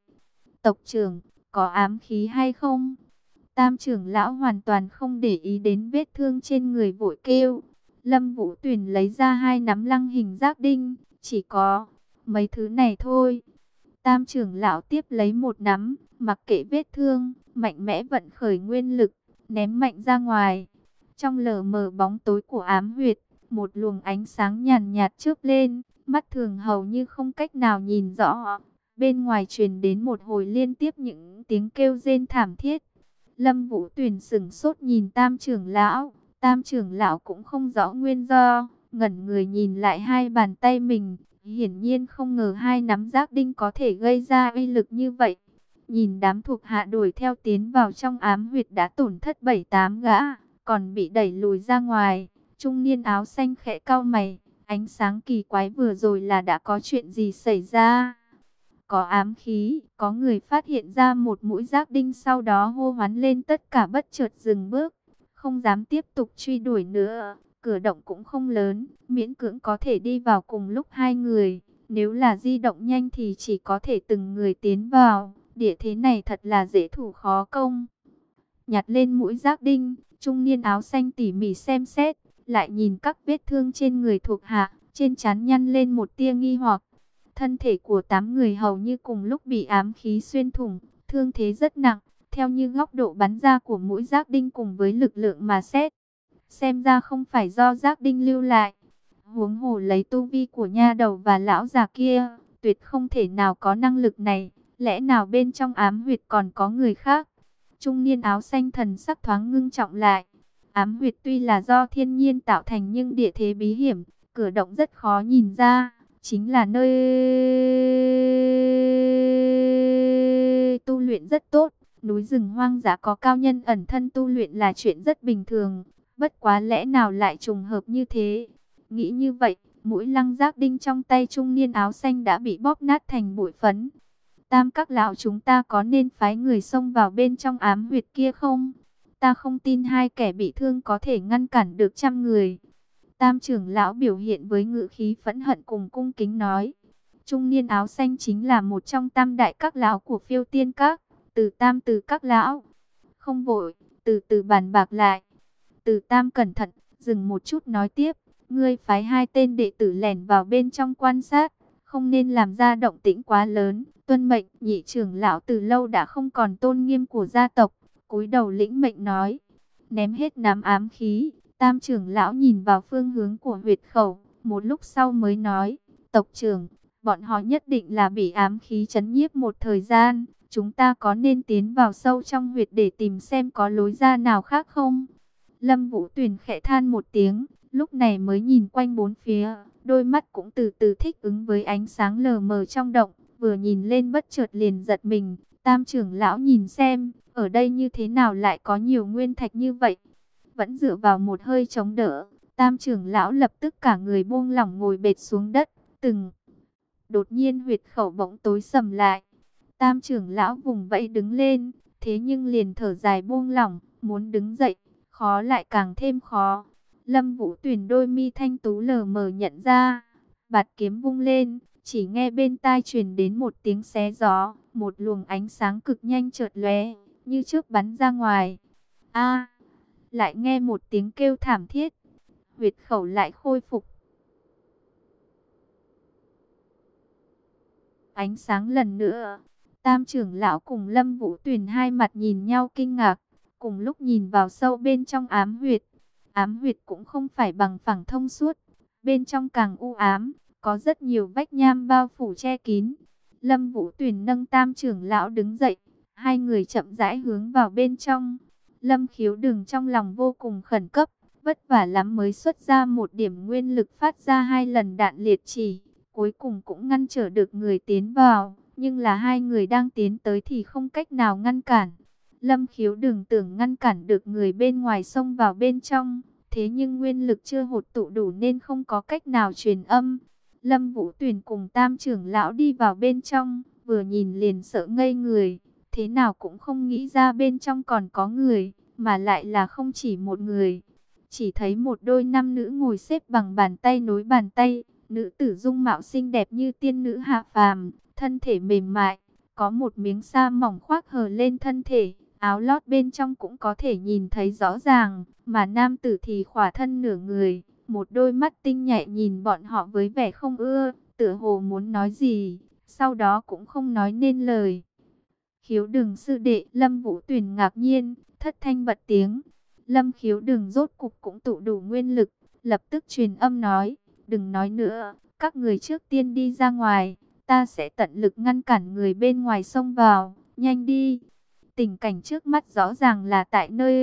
Tộc trưởng, có ám khí hay không? Tam trưởng lão hoàn toàn không để ý đến vết thương trên người vội kêu. Lâm Vũ Tuyền lấy ra hai nắm lăng hình giác đinh, chỉ có mấy thứ này thôi. Tam trưởng lão tiếp lấy một nắm, mặc kệ vết thương, mạnh mẽ vận khởi nguyên lực, ném mạnh ra ngoài. Trong lờ mờ bóng tối của ám huyệt, một luồng ánh sáng nhàn nhạt chớp lên, mắt thường hầu như không cách nào nhìn rõ. Bên ngoài truyền đến một hồi liên tiếp những tiếng kêu rên thảm thiết. Lâm Vũ Tuyền sừng sốt nhìn tam trưởng lão, tam trưởng lão cũng không rõ nguyên do, ngẩn người nhìn lại hai bàn tay mình, hiển nhiên không ngờ hai nắm giác đinh có thể gây ra uy lực như vậy. Nhìn đám thuộc hạ đuổi theo tiến vào trong ám huyệt đã tổn thất bảy tám gã, còn bị đẩy lùi ra ngoài. Trung niên áo xanh khẽ cau mày, ánh sáng kỳ quái vừa rồi là đã có chuyện gì xảy ra. Có ám khí, có người phát hiện ra một mũi giác đinh sau đó hô hoán lên tất cả bất chợt dừng bước, không dám tiếp tục truy đuổi nữa. Cửa động cũng không lớn, miễn cưỡng có thể đi vào cùng lúc hai người. Nếu là di động nhanh thì chỉ có thể từng người tiến vào. Địa thế này thật là dễ thủ khó công. Nhặt lên mũi giác đinh, trung niên áo xanh tỉ mỉ xem xét, lại nhìn các vết thương trên người thuộc hạ, trên trán nhăn lên một tia nghi hoặc. Thân thể của tám người hầu như cùng lúc bị ám khí xuyên thủng, thương thế rất nặng, theo như góc độ bắn ra của mũi giác đinh cùng với lực lượng mà xét. Xem ra không phải do giác đinh lưu lại. Huống hồ lấy tu vi của nha đầu và lão già kia, tuyệt không thể nào có năng lực này. Lẽ nào bên trong ám huyệt còn có người khác? Trung niên áo xanh thần sắc thoáng ngưng trọng lại. Ám huyệt tuy là do thiên nhiên tạo thành nhưng địa thế bí hiểm, cửa động rất khó nhìn ra. Chính là nơi tu luyện rất tốt. Núi rừng hoang dã có cao nhân ẩn thân tu luyện là chuyện rất bình thường. Bất quá lẽ nào lại trùng hợp như thế? Nghĩ như vậy, mũi lăng giác đinh trong tay trung niên áo xanh đã bị bóp nát thành bụi phấn. Tam các lão chúng ta có nên phái người xông vào bên trong ám huyệt kia không? Ta không tin hai kẻ bị thương có thể ngăn cản được trăm người. Tam trưởng lão biểu hiện với ngữ khí phẫn hận cùng cung kính nói. Trung niên áo xanh chính là một trong tam đại các lão của phiêu tiên các. Từ tam từ các lão. Không vội, từ từ bàn bạc lại. Từ tam cẩn thận, dừng một chút nói tiếp. ngươi phái hai tên đệ tử lẻn vào bên trong quan sát, không nên làm ra động tĩnh quá lớn. Tuân mệnh, nhị trưởng lão từ lâu đã không còn tôn nghiêm của gia tộc, cúi đầu lĩnh mệnh nói, ném hết nám ám khí. Tam trưởng lão nhìn vào phương hướng của huyệt khẩu, một lúc sau mới nói, tộc trưởng, bọn họ nhất định là bị ám khí chấn nhiếp một thời gian, chúng ta có nên tiến vào sâu trong huyệt để tìm xem có lối ra nào khác không? Lâm Vũ Tuyền khẽ than một tiếng, lúc này mới nhìn quanh bốn phía, đôi mắt cũng từ từ thích ứng với ánh sáng lờ mờ trong động, vừa nhìn lên bất chợt liền giật mình, tam trưởng lão nhìn xem, ở đây như thế nào lại có nhiều nguyên thạch như vậy, vẫn dựa vào một hơi chống đỡ, tam trưởng lão lập tức cả người buông lỏng ngồi bệt xuống đất, từng đột nhiên huyệt khẩu bỗng tối sầm lại, tam trưởng lão vùng vẫy đứng lên, thế nhưng liền thở dài buông lỏng, muốn đứng dậy, khó lại càng thêm khó. Lâm Vũ Tuyền đôi mi thanh tú lờ mờ nhận ra, bạt kiếm vung lên, chỉ nghe bên tai truyền đến một tiếng xé gió, một luồng ánh sáng cực nhanh chợt lóe, như trước bắn ra ngoài. A! lại nghe một tiếng kêu thảm thiết. Huyệt khẩu lại khôi phục. Ánh sáng lần nữa, Tam trưởng lão cùng Lâm Vũ Tuyền hai mặt nhìn nhau kinh ngạc, cùng lúc nhìn vào sâu bên trong ám huyệt. Ám huyệt cũng không phải bằng phẳng thông suốt, bên trong càng u ám, có rất nhiều vách nham bao phủ che kín. Lâm Vũ Tuyền nâng Tam trưởng lão đứng dậy, hai người chậm rãi hướng vào bên trong. Lâm khiếu đường trong lòng vô cùng khẩn cấp, vất vả lắm mới xuất ra một điểm nguyên lực phát ra hai lần đạn liệt chỉ, cuối cùng cũng ngăn trở được người tiến vào, nhưng là hai người đang tiến tới thì không cách nào ngăn cản. Lâm khiếu đừng tưởng ngăn cản được người bên ngoài xông vào bên trong, thế nhưng nguyên lực chưa hột tụ đủ nên không có cách nào truyền âm. Lâm Vũ Tuyền cùng tam trưởng lão đi vào bên trong, vừa nhìn liền sợ ngây người, thế nào cũng không nghĩ ra bên trong còn có người, mà lại là không chỉ một người. Chỉ thấy một đôi nam nữ ngồi xếp bằng bàn tay nối bàn tay, nữ tử dung mạo xinh đẹp như tiên nữ hạ phàm, thân thể mềm mại, có một miếng sa mỏng khoác hờ lên thân thể, áo lót bên trong cũng có thể nhìn thấy rõ ràng, mà nam tử thì khỏa thân nửa người, một đôi mắt tinh nhạy nhìn bọn họ với vẻ không ưa, tựa hồ muốn nói gì, sau đó cũng không nói nên lời. Khiếu đừng sư đệ, Lâm Vũ Tuyền ngạc nhiên, thất thanh bật tiếng. Lâm khiếu đừng rốt cục cũng tụ đủ nguyên lực, lập tức truyền âm nói, đừng nói nữa, các người trước tiên đi ra ngoài, ta sẽ tận lực ngăn cản người bên ngoài xông vào, nhanh đi. Tình cảnh trước mắt rõ ràng là tại nơi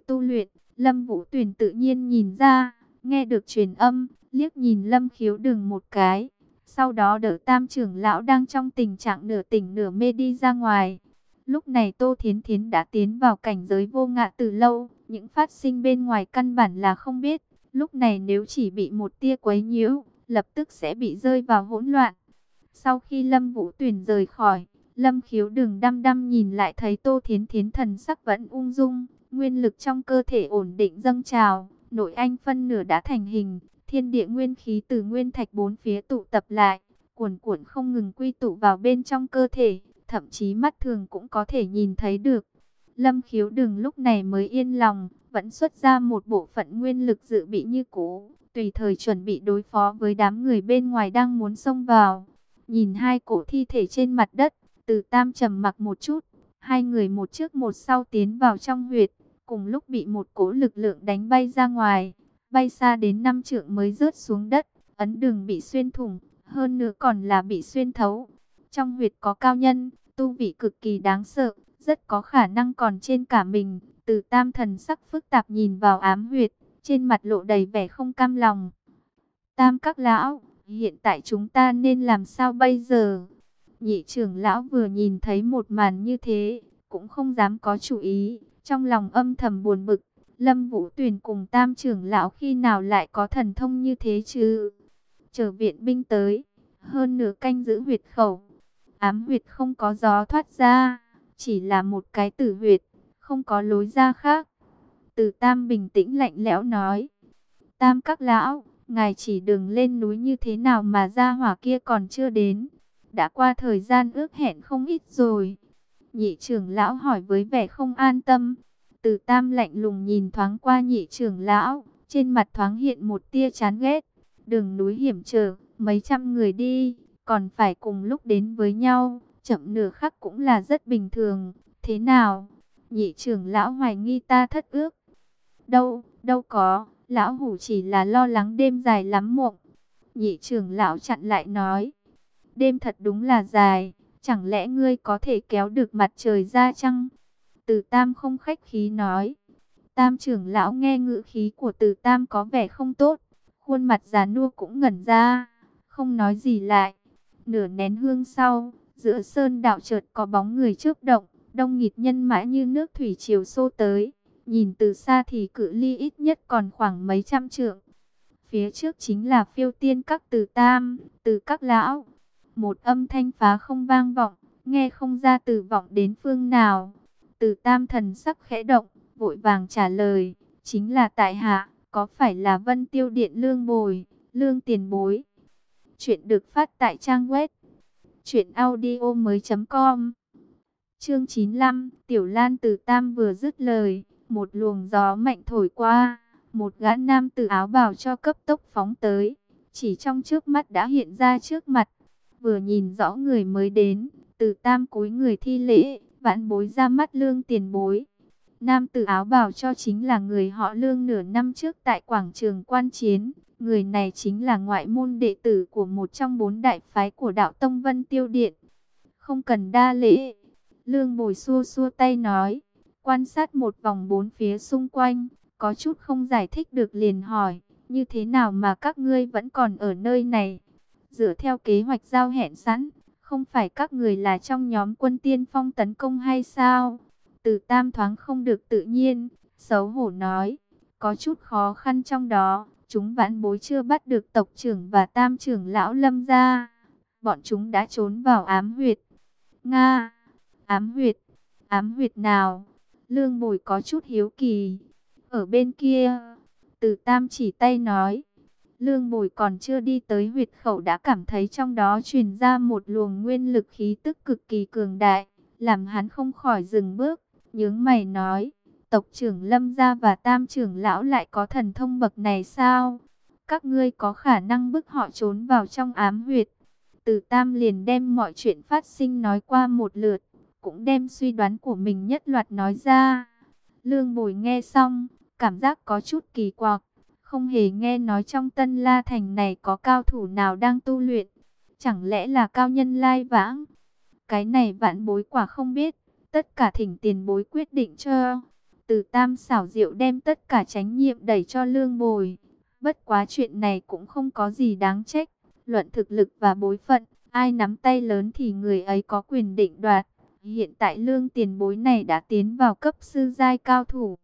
tu luyện, Lâm Vũ Tuyền tự nhiên nhìn ra, nghe được truyền âm, liếc nhìn Lâm khiếu đừng một cái. Sau đó đỡ tam trưởng lão đang trong tình trạng nửa tỉnh nửa mê đi ra ngoài. Lúc này Tô Thiến Thiến đã tiến vào cảnh giới vô ngạ từ lâu, những phát sinh bên ngoài căn bản là không biết. Lúc này nếu chỉ bị một tia quấy nhiễu, lập tức sẽ bị rơi vào hỗn loạn. Sau khi Lâm Vũ Tuyển rời khỏi, Lâm Khiếu đường đăm đăm nhìn lại thấy Tô Thiến Thiến thần sắc vẫn ung dung, nguyên lực trong cơ thể ổn định dâng trào, nội anh phân nửa đã thành hình, thiên địa nguyên khí từ nguyên thạch bốn phía tụ tập lại, cuồn cuộn không ngừng quy tụ vào bên trong cơ thể, thậm chí mắt thường cũng có thể nhìn thấy được. Lâm khiếu đường lúc này mới yên lòng, vẫn xuất ra một bộ phận nguyên lực dự bị như cũ, tùy thời chuẩn bị đối phó với đám người bên ngoài đang muốn xông vào. Nhìn hai cổ thi thể trên mặt đất, từ tam trầm mặc một chút, hai người một trước một sau tiến vào trong huyệt, cùng lúc bị một cổ lực lượng đánh bay ra ngoài bay xa đến năm trượng mới rớt xuống đất, ấn đường bị xuyên thủng, hơn nữa còn là bị xuyên thấu. Trong huyệt có cao nhân, tu vị cực kỳ đáng sợ, rất có khả năng còn trên cả mình. Từ tam thần sắc phức tạp nhìn vào ám huyệt, trên mặt lộ đầy vẻ không cam lòng. Tam các lão, hiện tại chúng ta nên làm sao bây giờ? Nhị trưởng lão vừa nhìn thấy một màn như thế, cũng không dám có chủ ý, trong lòng âm thầm buồn bực. Lâm Vũ Tuyền cùng tam trưởng lão khi nào lại có thần thông như thế chứ? Chờ viện binh tới, hơn nửa canh giữ huyệt khẩu. Ám huyệt không có gió thoát ra, chỉ là một cái tử huyệt, không có lối ra khác. Từ Tam bình tĩnh lạnh lẽo nói. Tam các lão, ngài chỉ đừng lên núi như thế nào mà ra hỏa kia còn chưa đến. Đã qua thời gian ước hẹn không ít rồi. Nhị trưởng lão hỏi với vẻ không an tâm. Từ tam lạnh lùng nhìn thoáng qua nhị trưởng lão, trên mặt thoáng hiện một tia chán ghét. Đường núi hiểm trở, mấy trăm người đi, còn phải cùng lúc đến với nhau, chậm nửa khắc cũng là rất bình thường. Thế nào? Nhị trưởng lão hoài nghi ta thất ước. Đâu, đâu có, lão hủ chỉ là lo lắng đêm dài lắm mộng. Nhị trưởng lão chặn lại nói, đêm thật đúng là dài, chẳng lẽ ngươi có thể kéo được mặt trời ra chăng? Từ Tam không khách khí nói. Tam trưởng lão nghe ngữ khí của Từ Tam có vẻ không tốt, khuôn mặt già nua cũng ngẩn ra, không nói gì lại. Nửa nén hương sau, giữa sơn đạo chợt có bóng người trước động, đông nghịt nhân mã như nước thủy triều xô tới. Nhìn từ xa thì cự ly ít nhất còn khoảng mấy trăm trượng. Phía trước chính là phiêu tiên các từ tam, từ các lão. Một âm thanh phá không vang vọng, nghe không ra từ vọng đến phương nào. Từ tam thần sắc khẽ động, vội vàng trả lời, chính là tại hạ, có phải là vân tiêu điện lương bồi, lương tiền bối. Chuyện được phát tại trang web audio mới com Chương 95, Tiểu Lan từ Tam vừa dứt lời, một luồng gió mạnh thổi qua, một gã nam tử áo bào cho cấp tốc phóng tới, chỉ trong trước mắt đã hiện ra trước mặt. Vừa nhìn rõ người mới đến, từ Tam cúi người thi lễ, vãn bối ra mắt lương tiền bối. Nam tử áo bào cho chính là người họ lương nửa năm trước tại quảng trường quan chiến. Người này chính là ngoại môn đệ tử của một trong bốn đại phái của đạo Tông Vân Tiêu Điện. Không cần đa lễ. Lương bồi xua xua tay nói. Quan sát một vòng bốn phía xung quanh. Có chút không giải thích được liền hỏi. Như thế nào mà các ngươi vẫn còn ở nơi này? Dựa theo kế hoạch giao hẹn sẵn. Không phải các người là trong nhóm quân tiên phong tấn công hay sao? Từ tam thoáng không được tự nhiên, xấu hổ nói, có chút khó khăn trong đó, chúng vãn bối chưa bắt được tộc trưởng và tam trưởng lão lâm ra. Bọn chúng đã trốn vào ám huyệt. Nga, ám huyệt, ám huyệt nào? Lương bồi có chút hiếu kỳ. Ở bên kia, từ tam chỉ tay nói, Lương Bồi còn chưa đi tới huyệt khẩu đã cảm thấy trong đó truyền ra một luồng nguyên lực khí tức cực kỳ cường đại, làm hắn không khỏi dừng bước, nhướng mày nói, tộc trưởng Lâm Gia và tam trưởng lão lại có thần thông bậc này sao? Các ngươi có khả năng bức họ trốn vào trong ám huyệt. Từ tam liền đem mọi chuyện phát sinh nói qua một lượt, cũng đem suy đoán của mình nhất loạt nói ra. Lương Bồi nghe xong, cảm giác có chút kỳ quặc không hề nghe nói trong tân la thành này có cao thủ nào đang tu luyện. Chẳng lẽ là cao nhân lai vãng? Cái này vạn bối quả không biết. Tất cả thỉnh tiền bối quyết định cho. Từ tam xảo diệu đem tất cả trách nhiệm đẩy cho lương bồi. Bất quá chuyện này cũng không có gì đáng trách. Luận thực lực và bối phận. Ai nắm tay lớn thì người ấy có quyền định đoạt. Hiện tại lương tiền bối này đã tiến vào cấp sư giai cao thủ.